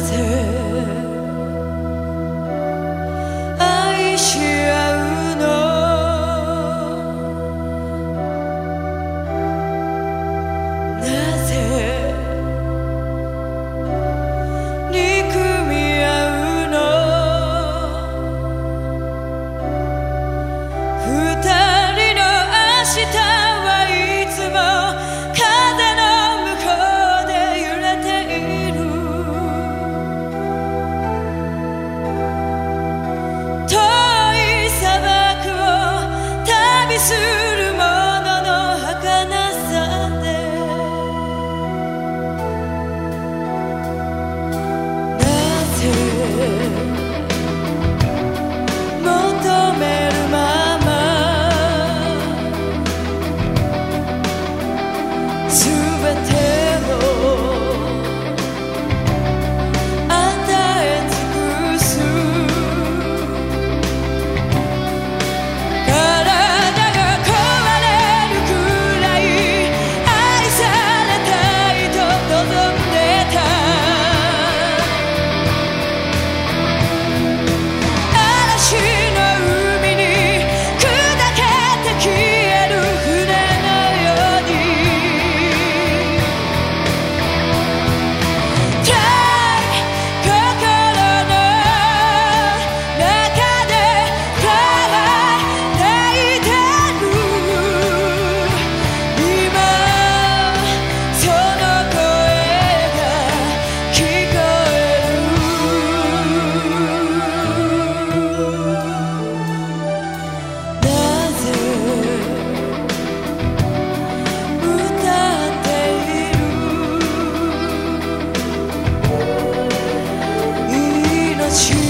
With her. can. touch you.